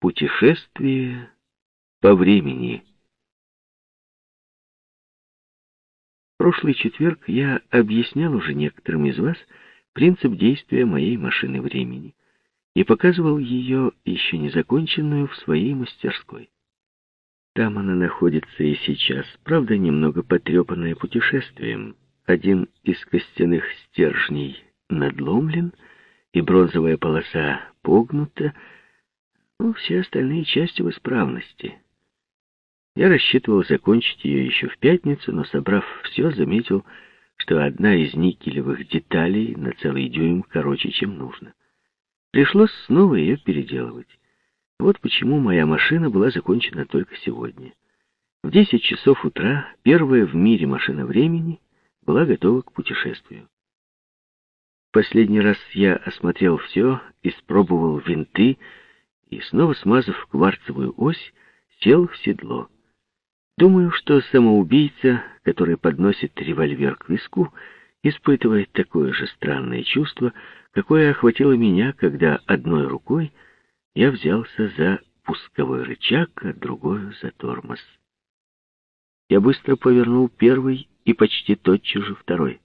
Путешествие по времени. прошлый четверг я объяснял уже некоторым из вас принцип действия моей машины времени и показывал ее, еще не законченную, в своей мастерской. Там она находится и сейчас, правда, немного потрепанная путешествием. Один из костяных стержней надломлен, и бронзовая полоса погнута, ну, все остальные части в исправности. Я рассчитывал закончить ее еще в пятницу, но, собрав все, заметил, что одна из никелевых деталей на целый дюйм короче, чем нужно. Пришлось снова ее переделывать. Вот почему моя машина была закончена только сегодня. В 10 часов утра первая в мире машина времени была готова к путешествию. Последний раз я осмотрел все, испробовал винты, и, снова смазав кварцевую ось, сел в седло. Думаю, что самоубийца, который подносит револьвер к виску, испытывает такое же странное чувство, какое охватило меня, когда одной рукой я взялся за пусковой рычаг, а другой за тормоз. Я быстро повернул первый и почти тотчас же второй.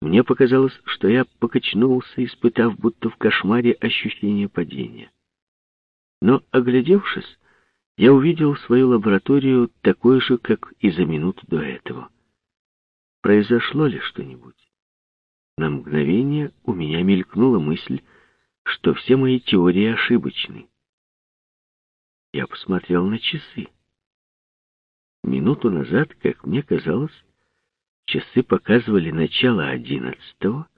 Мне показалось, что я покачнулся, испытав будто в кошмаре ощущение падения. Но, оглядевшись, я увидел свою лабораторию такой же, как и за минуту до этого. Произошло ли что-нибудь? На мгновение у меня мелькнула мысль, что все мои теории ошибочны. Я посмотрел на часы. Минуту назад, как мне казалось, часы показывали начало одиннадцатого,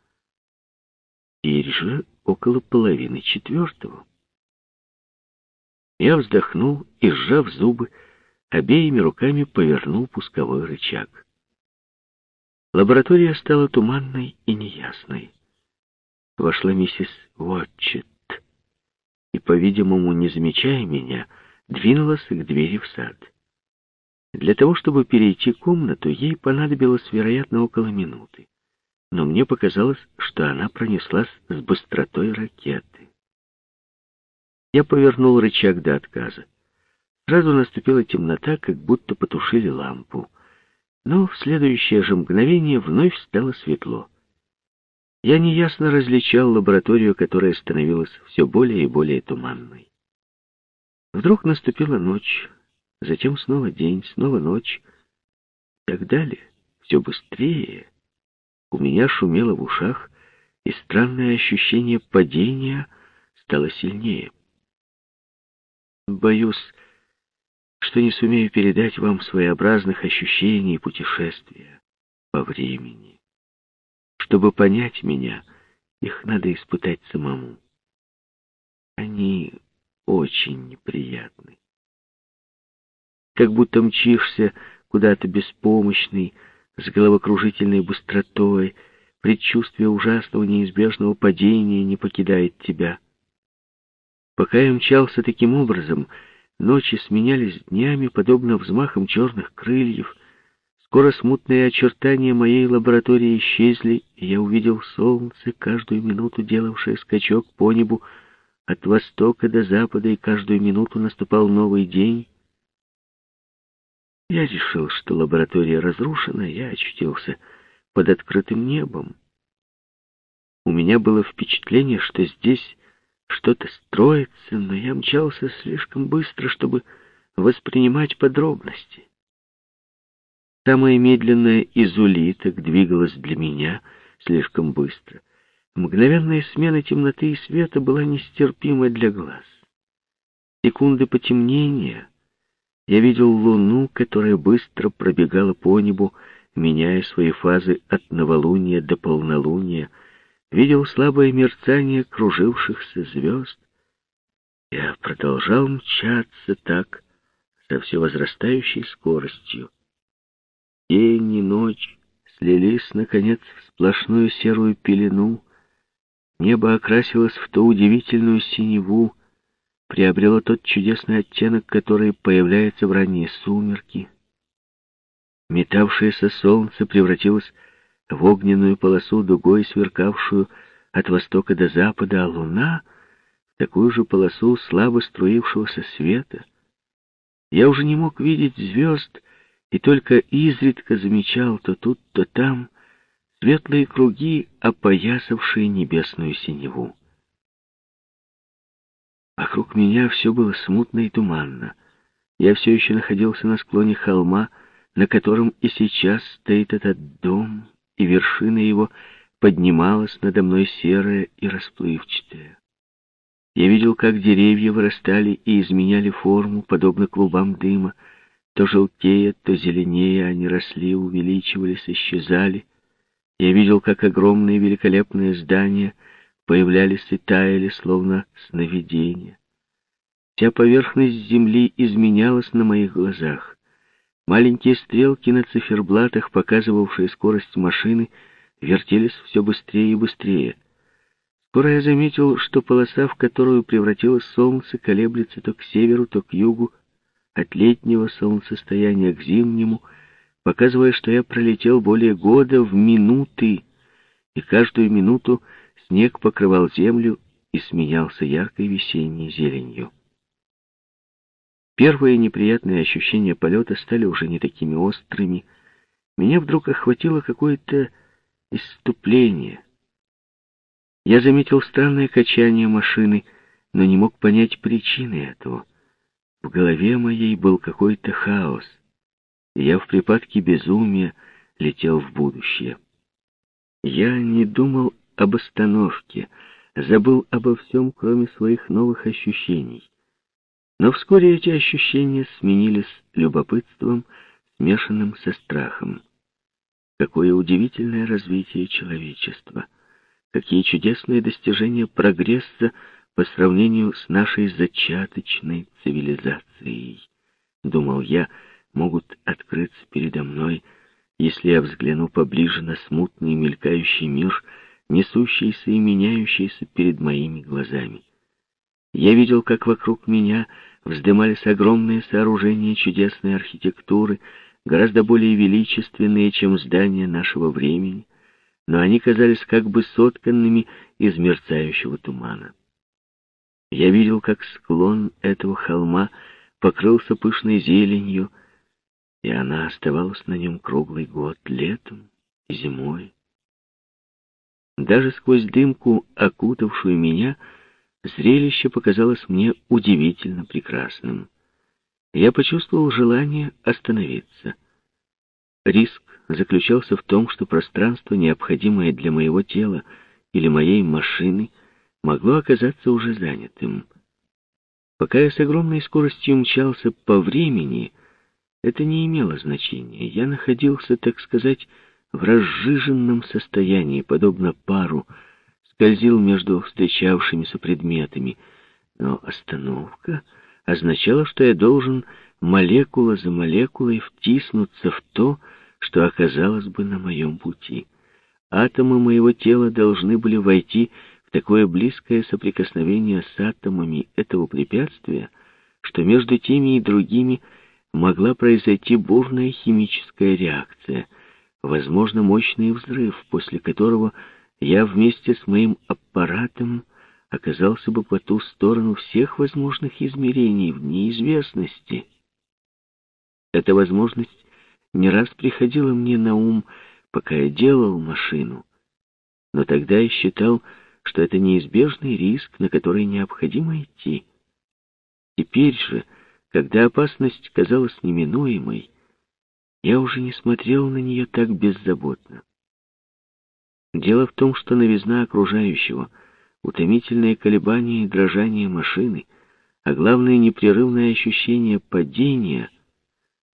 теперь же около половины четвертого. Я вздохнул и, сжав зубы, обеими руками повернул пусковой рычаг. Лаборатория стала туманной и неясной. Вошла миссис Уотчет и, по-видимому, не замечая меня, двинулась к двери в сад. Для того, чтобы перейти комнату, ей понадобилось, вероятно, около минуты. Но мне показалось, что она пронеслась с быстротой ракеты. Я повернул рычаг до отказа. Сразу наступила темнота, как будто потушили лампу. Но в следующее же мгновение вновь стало светло. Я неясно различал лабораторию, которая становилась все более и более туманной. Вдруг наступила ночь, затем снова день, снова ночь, и так далее, все быстрее. У меня шумело в ушах, и странное ощущение падения стало сильнее. Боюсь, что не сумею передать вам своеобразных ощущений путешествия по времени. Чтобы понять меня, их надо испытать самому. Они очень неприятны. Как будто мчишься куда-то беспомощный, с головокружительной быстротой, предчувствие ужасного неизбежного падения не покидает тебя — Пока я мчался таким образом, ночи сменялись днями, подобно взмахам черных крыльев. Скоро смутные очертания моей лаборатории исчезли, и я увидел солнце, каждую минуту делавшее скачок по небу от востока до запада, и каждую минуту наступал новый день. Я решил, что лаборатория разрушена, я очутился под открытым небом. У меня было впечатление, что здесь что-то строится, но я мчался слишком быстро, чтобы воспринимать подробности. Самая медленная из улиток двигалась для меня слишком быстро. Мгновенная смена темноты и света была нестерпима для глаз. Секунды потемнения я видел луну, которая быстро пробегала по небу, меняя свои фазы от новолуния до полнолуния, видел слабое мерцание кружившихся звезд. Я продолжал мчаться так, со все возрастающей скоростью. День и ночь слились, наконец, в сплошную серую пелену. Небо окрасилось в ту удивительную синеву, приобрело тот чудесный оттенок, который появляется в ранние сумерки. Метавшееся солнце превратилось в огненную полосу дугой, сверкавшую от востока до запада, а луна такую же полосу слабо струившегося света. Я уже не мог видеть звезд и только изредка замечал то тут, то там светлые круги, опоясавшие небесную синеву. Вокруг меня все было смутно и туманно. Я все еще находился на склоне холма, на котором и сейчас стоит этот дом, и вершина его поднималась надо мной серая и расплывчатая. Я видел, как деревья вырастали и изменяли форму, подобно клубам дыма. То желтее, то зеленее они росли, увеличивались, исчезали. Я видел, как огромные великолепные здания появлялись и таяли, словно сновидения. Вся поверхность земли изменялась на моих глазах. Маленькие стрелки на циферблатах, показывавшие скорость машины, вертелись все быстрее и быстрее. Скоро я заметил, что полоса, в которую превратилось солнце, колеблется то к северу, то к югу, от летнего солнцестояния к зимнему, показывая, что я пролетел более года в минуты, и каждую минуту снег покрывал землю и сменялся яркой весенней зеленью. Первые неприятные ощущения полета стали уже не такими острыми. Меня вдруг охватило какое-то иступление. Я заметил странное качание машины, но не мог понять причины этого. В голове моей был какой-то хаос, и я в припадке безумия летел в будущее. Я не думал об остановке, забыл обо всем, кроме своих новых ощущений. Но вскоре эти ощущения сменились любопытством, смешанным со страхом. Какое удивительное развитие человечества! Какие чудесные достижения прогресса по сравнению с нашей зачаточной цивилизацией, думал я, могут открыться передо мной, если я взгляну поближе на смутный мелькающий мир, несущийся и меняющийся перед моими глазами. Я видел, как вокруг меня вздымались огромные сооружения чудесной архитектуры, гораздо более величественные, чем здания нашего времени, но они казались как бы сотканными из мерцающего тумана. Я видел, как склон этого холма покрылся пышной зеленью, и она оставалась на нем круглый год, летом и зимой. Даже сквозь дымку, окутавшую меня, Зрелище показалось мне удивительно прекрасным. Я почувствовал желание остановиться. Риск заключался в том, что пространство, необходимое для моего тела или моей машины, могло оказаться уже занятым. Пока я с огромной скоростью мчался по времени, это не имело значения. Я находился, так сказать, в разжиженном состоянии, подобно пару, скользил между встречавшимися предметами, но остановка означала, что я должен молекула за молекулой втиснуться в то, что оказалось бы на моем пути. Атомы моего тела должны были войти в такое близкое соприкосновение с атомами этого препятствия, что между теми и другими могла произойти бурная химическая реакция, возможно, мощный взрыв, после которого я вместе с моим аппаратом оказался бы по ту сторону всех возможных измерений в неизвестности. Эта возможность не раз приходила мне на ум, пока я делал машину, но тогда я считал, что это неизбежный риск, на который необходимо идти. Теперь же, когда опасность казалась неминуемой, я уже не смотрел на нее так беззаботно. Дело в том, что новизна окружающего, утомительные колебания и дрожание машины, а главное непрерывное ощущение падения,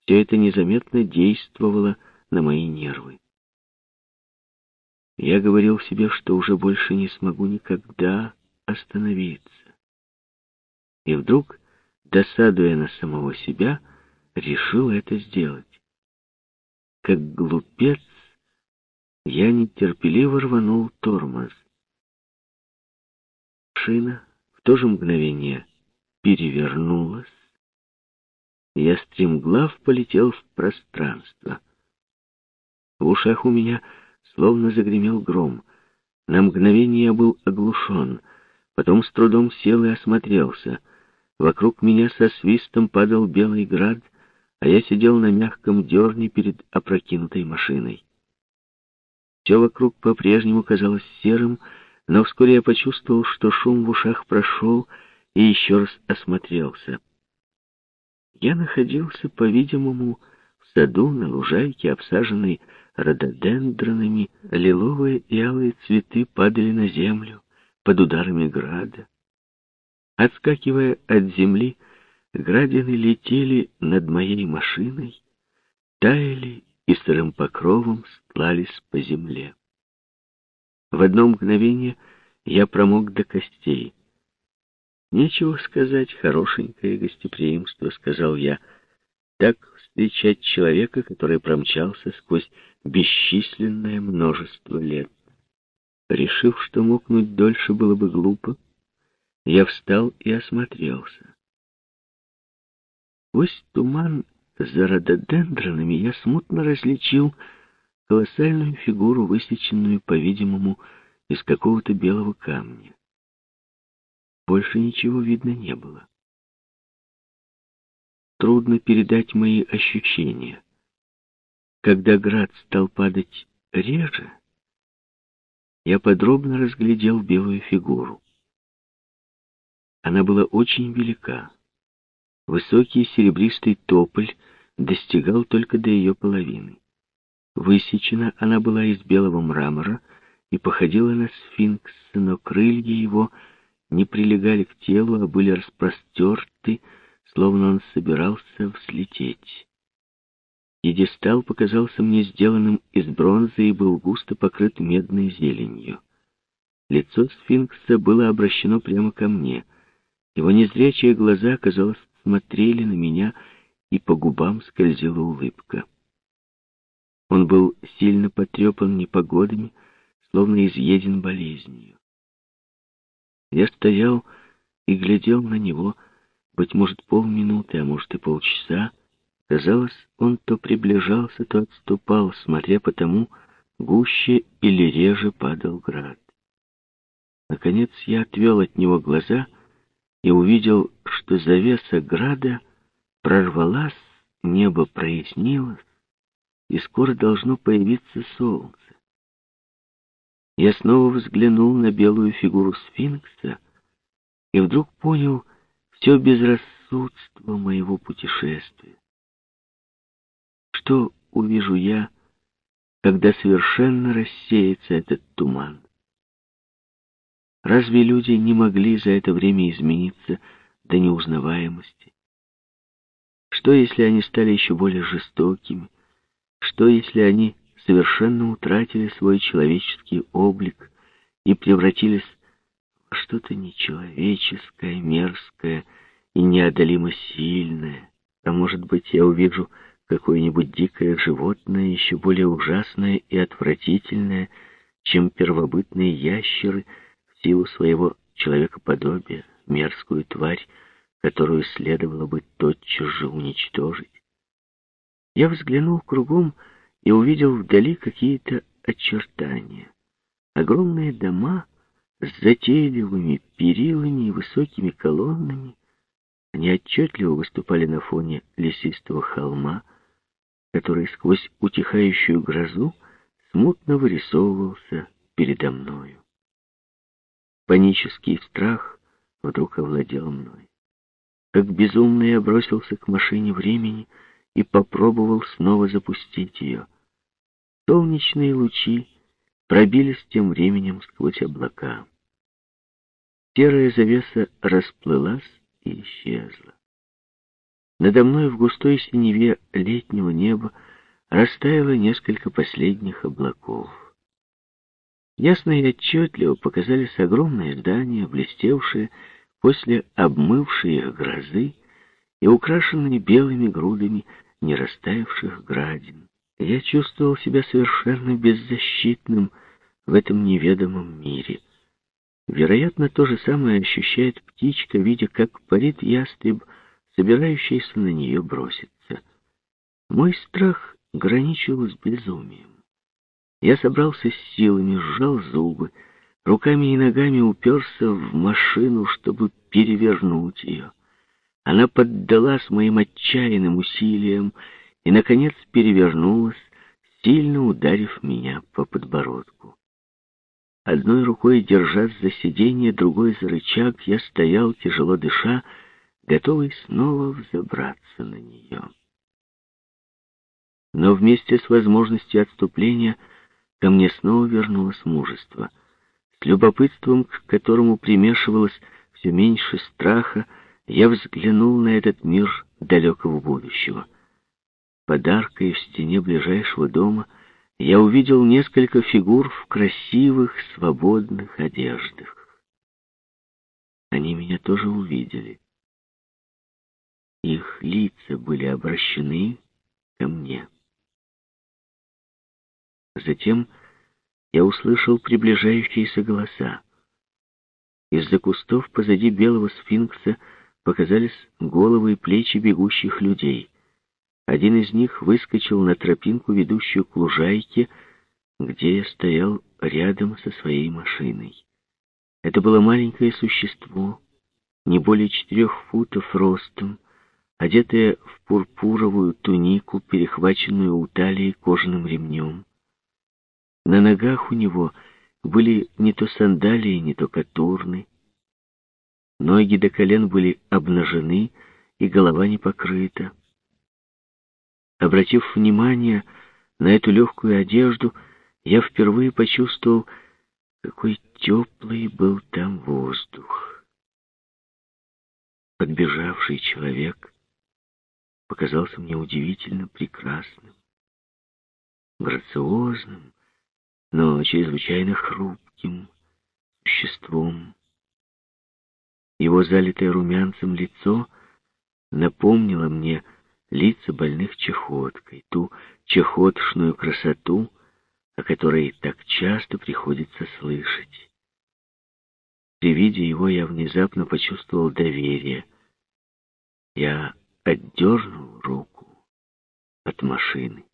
все это незаметно действовало на мои нервы. Я говорил себе, что уже больше не смогу никогда остановиться. И вдруг, досадуя на самого себя, решил это сделать. Как глупец, я нетерпеливо рванул тормоз. Шина в то же мгновение перевернулась, я стремглав полетел в пространство. В ушах у меня словно загремел гром. На мгновение я был оглушен. Потом с трудом сел и осмотрелся. Вокруг меня со свистом падал белый град, а я сидел на мягком дерне перед опрокинутой машиной. Все вокруг по-прежнему казалось серым, но вскоре я почувствовал, что шум в ушах прошел, и еще раз осмотрелся. Я находился, по-видимому, в саду на лужайке, обсаженной рододендронами, лиловые и алые цветы падали на землю под ударами града. Отскакивая от земли, градины летели над моей машиной, таяли и сырым покровом стлались по земле. В одно мгновение я промок до костей. «Нечего сказать, хорошенькое гостеприимство», — сказал я. «Так встречать человека, который промчался сквозь бесчисленное множество лет». Решив, что мокнуть дольше было бы глупо, я встал и осмотрелся. Сквозь туман за рододендронами я смутно различил колоссальную фигуру, высеченную, по-видимому, из какого-то белого камня. Больше ничего видно не было. Трудно передать мои ощущения. Когда град стал падать реже, я подробно разглядел белую фигуру. Она была очень велика. Высокий серебристый тополь достигал только до ее половины. Высечена она была из белого мрамора и походила на сфинкса, но крылья его не прилегали к телу, а были распростерты, словно он собирался взлететь. Едестал показался мне сделанным из бронзы и был густо покрыт медной зеленью. Лицо сфинкса было обращено прямо ко мне. Его незрячие глаза, казалось, смотрели на меня, и по губам скользила улыбка. Он был сильно потрепан непогодами, словно изъеден болезнью. Я стоял и глядел на него, быть может, полминуты, а может и полчаса, Казалось, он то приближался, то отступал, смотря по тому, гуще или реже падал град. Наконец я отвел от него глаза и увидел, что завеса града прорвалась, небо прояснилось, и скоро должно появиться солнце. Я снова взглянул на белую фигуру сфинкса и вдруг понял все безрассудство моего путешествия. Что увижу я, когда совершенно рассеется этот туман? Разве люди не могли за это время измениться до неузнаваемости? Что, если они стали еще более жестокими? Что, если они совершенно утратили свой человеческий облик и превратились в что-то нечеловеческое, мерзкое и неодолимо сильное? А может быть, я увижу какое-нибудь дикое животное, еще более ужасное и отвратительное, чем первобытные ящеры в силу своего человекоподобия, мерзкую тварь, которую следовало бы тотчас же уничтожить. Я взглянул кругом и увидел вдали какие-то очертания. Огромные дома с затейливыми перилами и высокими колоннами, они отчетливо выступали на фоне лесистого холма, который сквозь утихающую грозу смутно вырисовывался передо мною. Панический страх вдруг овладел мной. Как безумный я бросился к машине времени и попробовал снова запустить ее. Солнечные лучи пробились тем временем сквозь облака. Серая завеса расплылась и исчезла. Надо мной в густой синеве летнего неба растаяло несколько последних облаков. Ясно и отчетливо показались огромные здания, блестевшие после обмывшей их грозы и украшенные белыми грудами не растаявших градин. Я чувствовал себя совершенно беззащитным в этом неведомом мире. Вероятно, то же самое ощущает птичка, видя, как парит ястреб, собирающийся на нее броситься. Мой страх граничил с безумием. Я собрался с силами, сжал зубы, руками и ногами уперся в машину, чтобы перевернуть ее. Она поддалась моим отчаянным усилиям и, наконец, перевернулась, сильно ударив меня по подбородку. Одной рукой, держась за сиденье, другой за рычаг, я стоял, тяжело дыша, готовый снова взобраться на нее. Но вместе с возможностью отступления ко мне снова вернулось мужество. С любопытством, к которому примешивалось все меньше страха, я взглянул на этот мир далекого будущего. Подаркой в стене ближайшего дома — я увидел несколько фигур в красивых, свободных одеждах. Они меня тоже увидели. Их лица были обращены ко мне. Затем я услышал приближающиеся голоса. Из-за кустов позади белого сфинкса показались головы и плечи бегущих людей. Один из них выскочил на тропинку, ведущую к лужайке, где я стоял рядом со своей машиной. Это было маленькое существо, не более четырех футов ростом, одетое в пурпуровую тунику, перехваченную у талии кожаным ремнем. На ногах у него были не то сандалии, не то катурны. Ноги до колен были обнажены, и голова не покрыта. Обратив внимание на эту легкую одежду, я впервые почувствовал, какой теплый был там воздух. Подбежавший человек показался мне удивительно прекрасным, грациозным, но чрезвычайно хрупким существом. Его залитое румянцем лицо напомнило мне лица больных чехоткой, ту чехотшную красоту, о которой так часто приходится слышать. При виде его я внезапно почувствовал доверие. Я отдернул руку от машины.